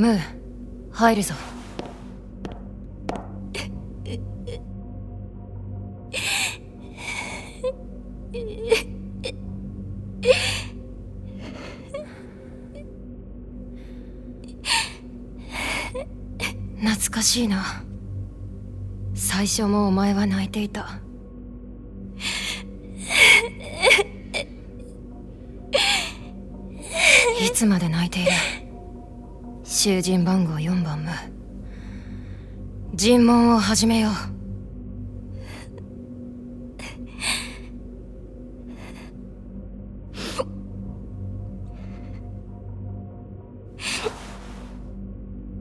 ムー入るぞ。懐かしいな。最初もお前は泣いていた。いつまで泣いている？囚人番号4番無尋問を始めよう。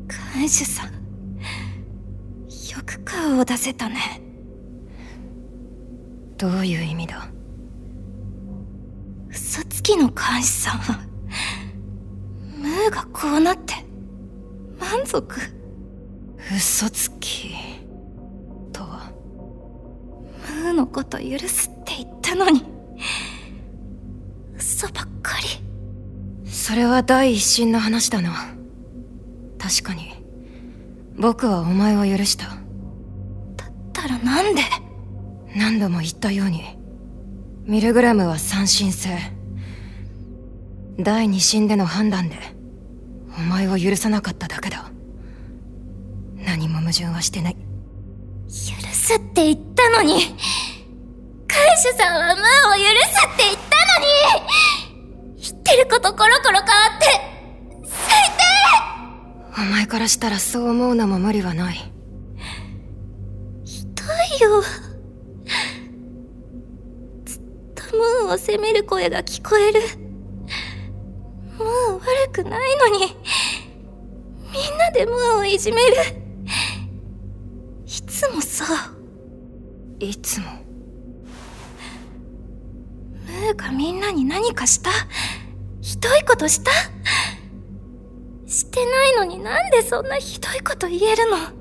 看守さんよく顔を出せたね。どういう意味だ？嘘つきの看守さんはムーがこうなって満足？嘘つき。とはムーのこと許すって言ったのに。嘘ばっかり。それは第一審の話だな。確かに僕はお前を許した。だったらなんで？何度も言ったようにミルグラムは三審制。第二審での判断でお前を許さなかっただけだ。何も矛盾はしてない。許すって言ったのに。看守さんはムーを許すって言ったのに。言ってることコロコロ変わって最低。お前からしたらそう思うのも無理はない。ひどいよ。ずっとムーを責める声が聞こえる。ムー悪くないのにでムーをいじめる。いつもそういつも。ムーがみんなに何かした？ひどいことした？してないのになんでそんなひどいこと言えるの？は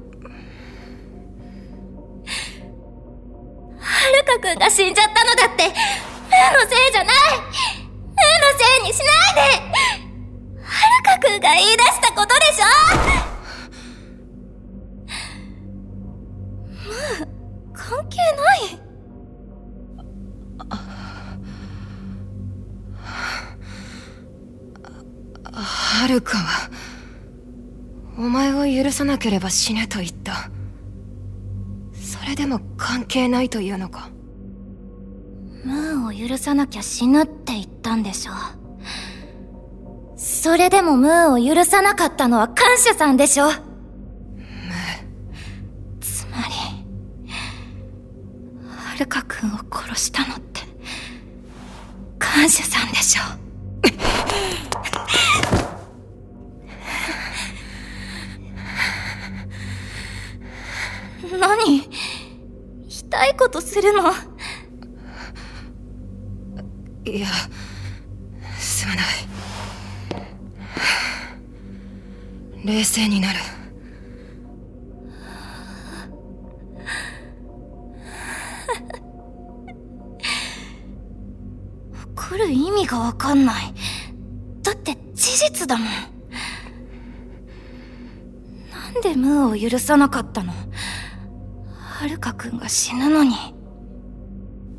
るかくんが死んじゃったのだって。ムーのせいじゃない。ムーのせいにしないで。はるかくんが言い出したことでしょ？ムー関係ない。はるかはお前を許さなければ死ねと言った。それでも関係ないというのか？ムーを許さなきゃ死ぬって言ったんでしょそれでもムーを許さなかったのは看守さんでしょつまりはるかくんを殺したのって看守さんでしょ 何？したいことするの？いやすまない冷静になる。怒る意味がわかんない。だって事実だもん。なんでムーを許さなかったの？はるかくんが死ぬのに。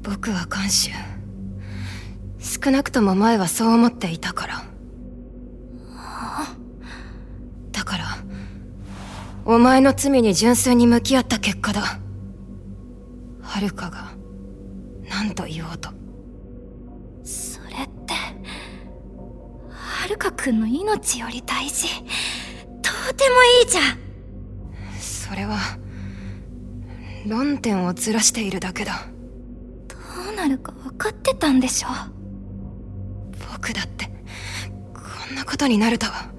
僕は看守少なくとも前はそう思っていたからお前の罪に純粋に向き合った結果だ。はるかが何と言おうと。それってはるかくんの命より大事。とてもいいじゃん。それは論点をずらしているだけだ。どうなるか分かってたんでしょ僕だってこんなことになるとは。知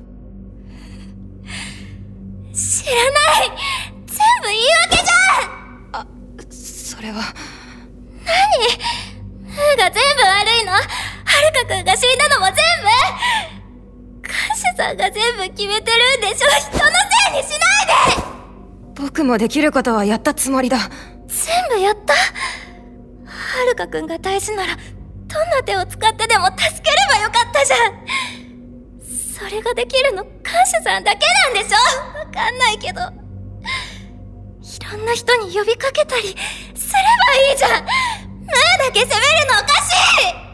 らない。全部言い訳じゃん。それは。何？ムーが全部悪いの？はるかくんが死んだのも全部？看守さんが全部決めてるんでしょ？人のせいにしないで！僕もできることはやったつもりだ。全部やった？はるかくんが大事ならどんな手を使ってでも助ければよかったじゃん。それができるの感謝さんだけなんでしょ？わかんないけど。いろんな人に呼びかけたりすればいいじゃんムーだけ責めるのおかしい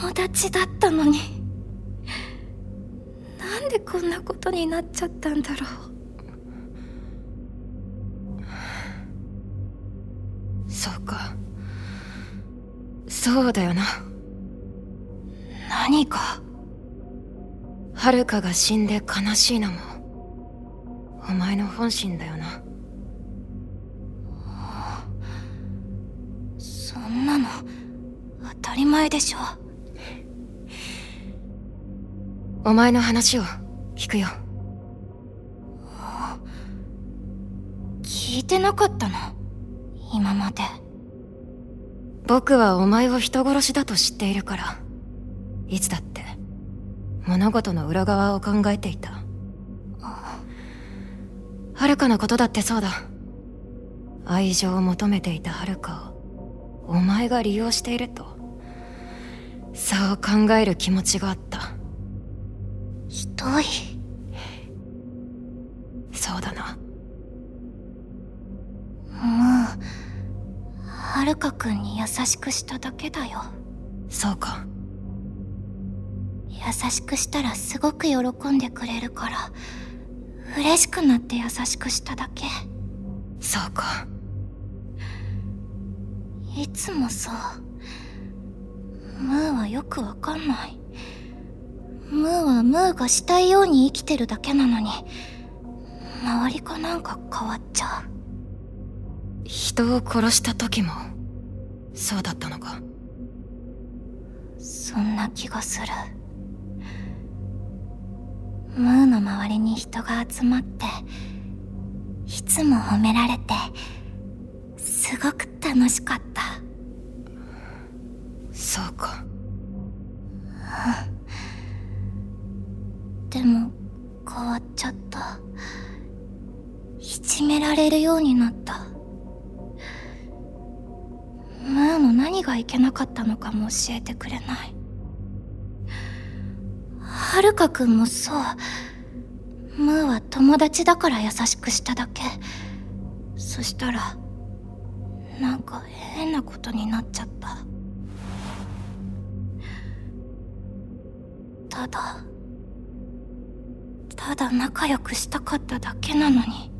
友達だったのに。なんでこんなことになっちゃったんだろう。そうか。そうだよな。何か遥が死んで悲しいのもお前の本心だよな。そんなの当たり前でしょお前の話を聞くよ。聞いてなかったの？今まで。僕はお前を人殺しだと知っているからいつだって物事の裏側を考えていた。遥かのことだってそうだ。愛情を求めていた遥かをお前が利用しているとそう考える気持ちがあったひどい。そうだな。もうはるかくんに優しくしただけだよ。そうか。優しくしたらすごく喜んでくれるから嬉しくなって優しくしただけ。そうか。いつもさムーはよくわかんないムーはムーがしたいように生きてるだけなのに周りかなんか変わっちゃう。人を殺した時もそうだったのか？そんな気がする。ムーの周りに人が集まっていつも褒められてすごく楽しかった。そうかでも変わっちゃった。いじめられるようになった。ムーの何がいけなかったのかも教えてくれない。はるかくんもそう。ムーは友達だから優しくしただけ。そしたらなんか変なことになっちゃった。ただただ仲良くしたかっただけなのに。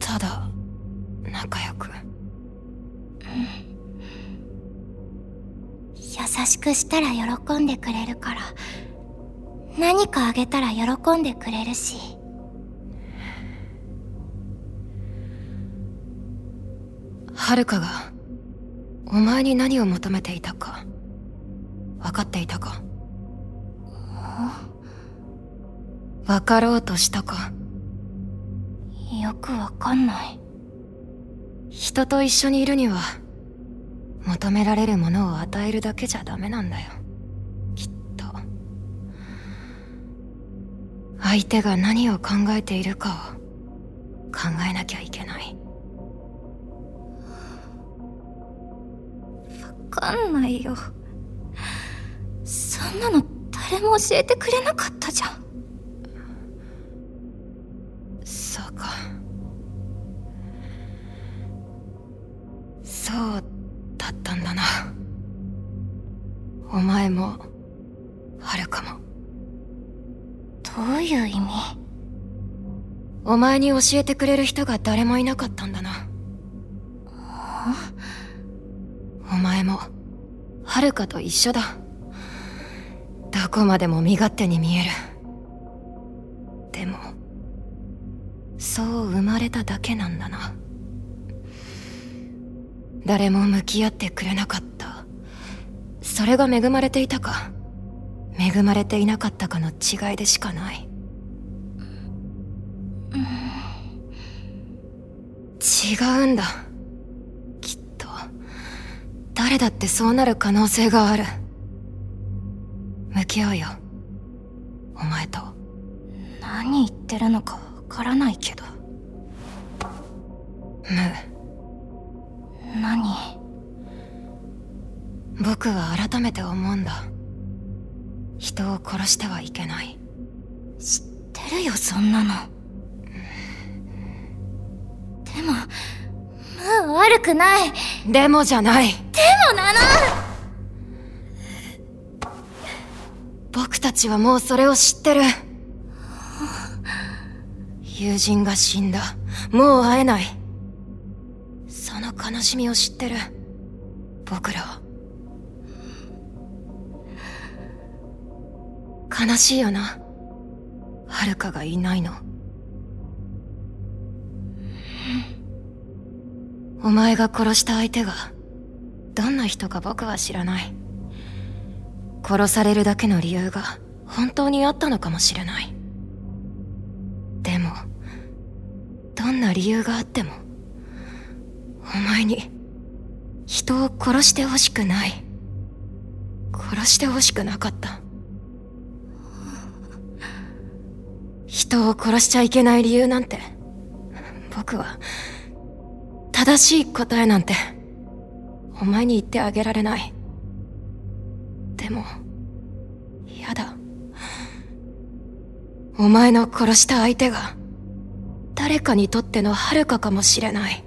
ただ仲良く？優しくしたら喜んでくれるから何かあげたら喜んでくれるし。遥かがお前に何を求めていたか分かっていたか？分かろうとしたかよくわかんない。人と一緒にいるには求められるものを与えるだけじゃダメなんだよ。きっと。相手が何を考えているかを考えなきゃいけない。わかんないよ。そんなの誰も教えてくれなかったじゃんそうか。そうだったんだな。お前もはるかも。どういう意味？お前に教えてくれる人が誰もいなかったんだな。お前もはるかと一緒だ。どこまでも身勝手に見えるそう生まれただけなんだな。誰も向き合ってくれなかった。それが恵まれていたか。恵まれていなかったかの違いでしかない。違うんだ。きっと。誰だってそうなる可能性がある。向き合うよ。お前と。何言ってるのか。からないけど。ム何？僕は改めて思うんだ。人を殺してはいけない。知ってるよそんなの。でもムー悪くない。ででもじゃない。もなの。僕たちはもうそれを知ってる友人が死んだ。もう会えない。その悲しみを知ってる。僕らは。悲しいよな。遥かがいないの。お前が殺した相手がどんな人か僕は知らない。殺されるだけの理由が本当にあったのかもしれない。でもんな理由があってもお前に人を殺してほしくない。殺してほしくなかった。人を殺しちゃいけない理由なんて僕は正しい答えなんてお前に言ってあげられない。でも嫌だ。お前の殺した相手が誰かにとっての遥かかもしれない。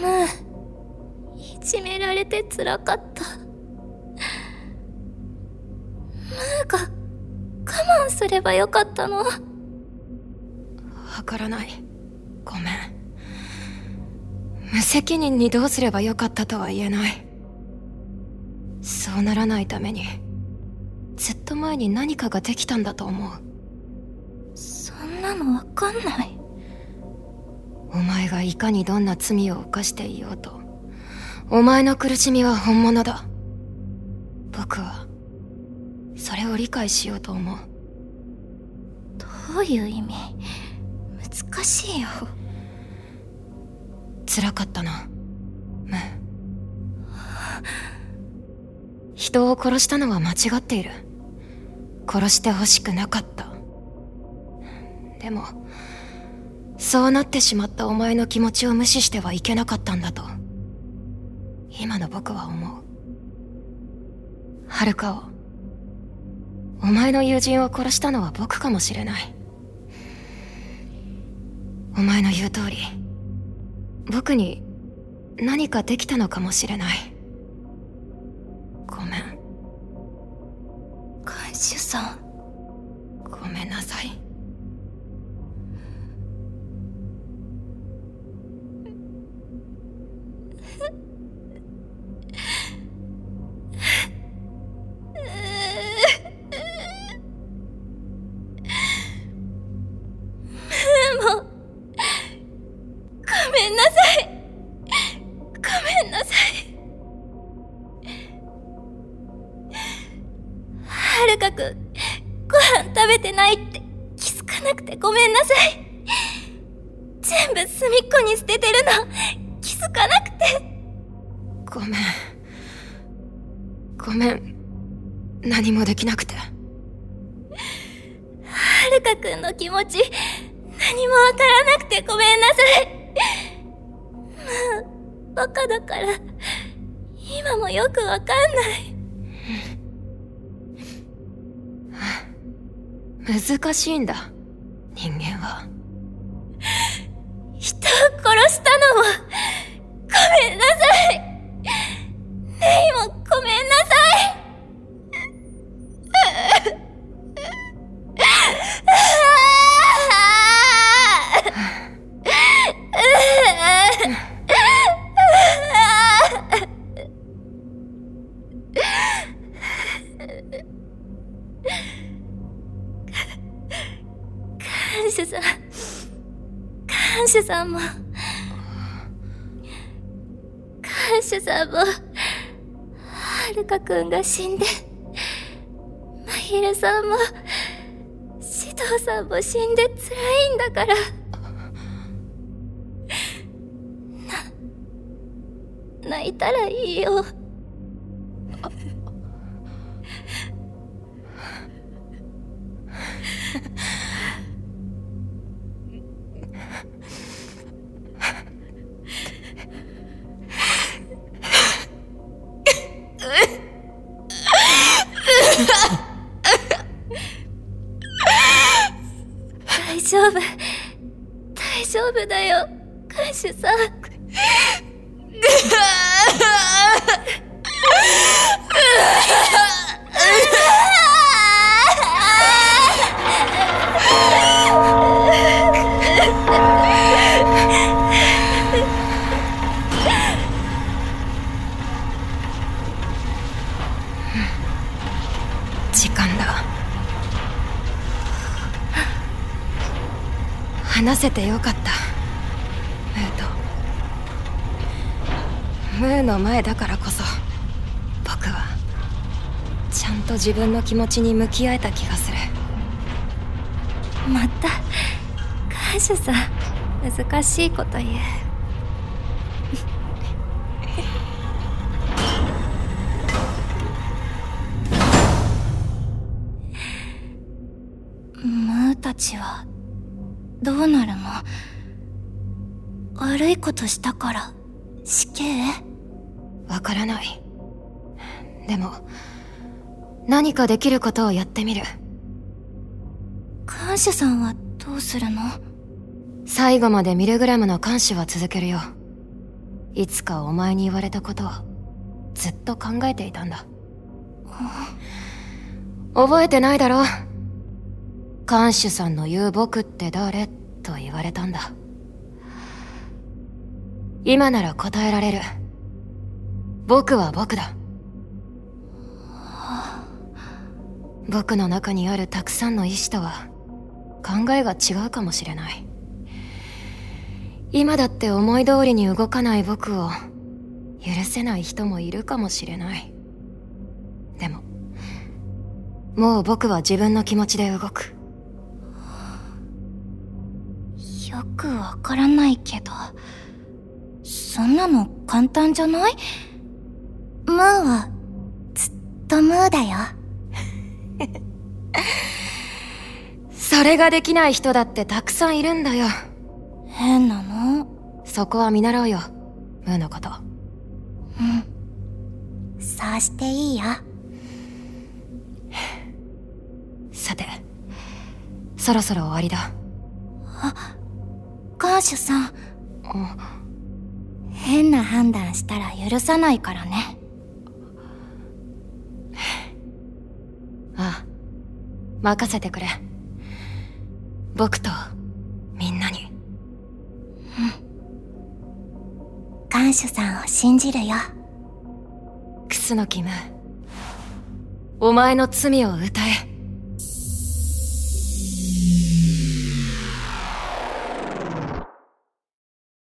ムーいじめられてつらかった。ムーが我慢すればよかったの。わからない。ごめん無責任にどうすればよかったとは言えない。そうならないためにずっと前に何かができたんだと思う。そんなのわかんない。お前がいかにどんな罪を犯していようとお前の苦しみは本物だ。僕はそれを理解しようと思う。どういう意味？難しいよ辛かったなム人を殺したのは間違っている。殺してほしくなかった。でもそうなってしまったお前の気持ちを無視してはいけなかったんだと今の僕は思う。遥かをお前の友人を殺したのは僕かもしれない。お前の言う通り。僕に何かできたのかもしれない。ごめん。看守さん。ごめんなさいごめんなさい。全部隅っこに捨ててるの。気づかなくて。ごめん。ごめん。何もできなくて。はるかくんの気持ち何もわからなくて。ごめんなさい。まあバカだから今もよくわかんない。難しいんだ人間は。人を殺したさんも看守さんもはるかくんが死んでまひるさんも獅童さんも死んでつらいんだから。な泣いたらいいよ。看守さ時間だ。話せてよかったムーとムーの前だからこそ僕はちゃんと自分の気持ちに向き合えた気がする。また看守さん難しいこと言う。ムーたちはどうなるの？悪いことしたから死刑？わからない。でも何かできることをやってみる。看守さんはどうするの？最後までミルグラムの監視は続けるよいつかお前に言われたことをずっと考えていたんだ。覚えてないだろ？看守さんの言う僕って誰？と言われたんだ。今なら答えられる僕は僕だ。僕の中にあるたくさんの意志とは考えが違うかもしれない。今だって思い通りに動かない僕を許せない人もいるかもしれない。でももう僕は自分の気持ちで動く。よくわからないけどそんなの簡単じゃない？ムーはずっとムーだよ。それができない人だってたくさんいるんだよ。変なの？そこは見習うよムーのこと。そうしていいよ。さてそろそろ終わりだ。看守さん。変な判断したら許さないからねああ任せてくれ。僕とみんなに。看守さんを信じるよ。クスのキムお前の罪を歌え